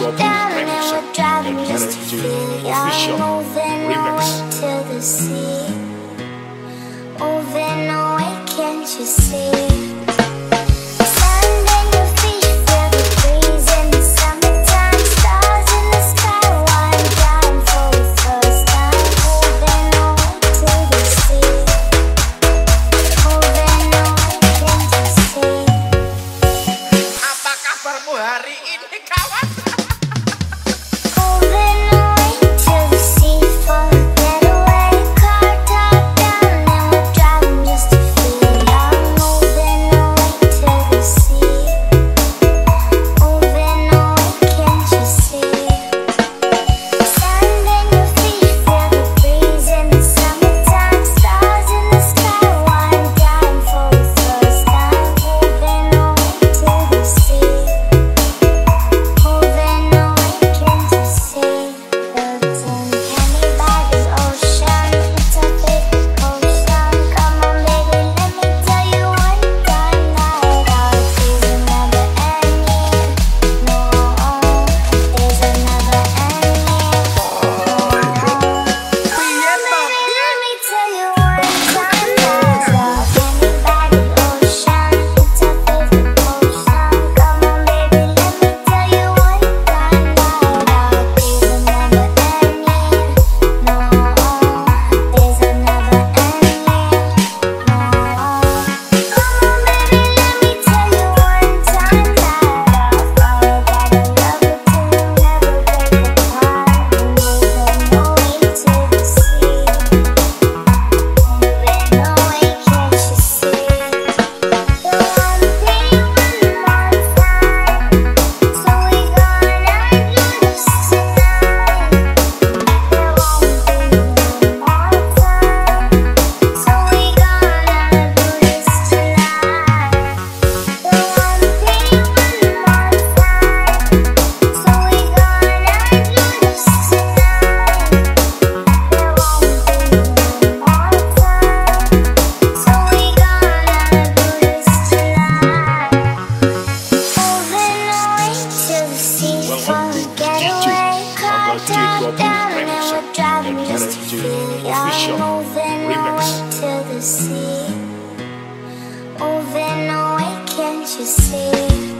Drop Remix never driving just to Guarantee feel ya. Official Remix Well, I'm the DJ. I'm the J. Down remix. And DJ official remix. Moving away, can't you see?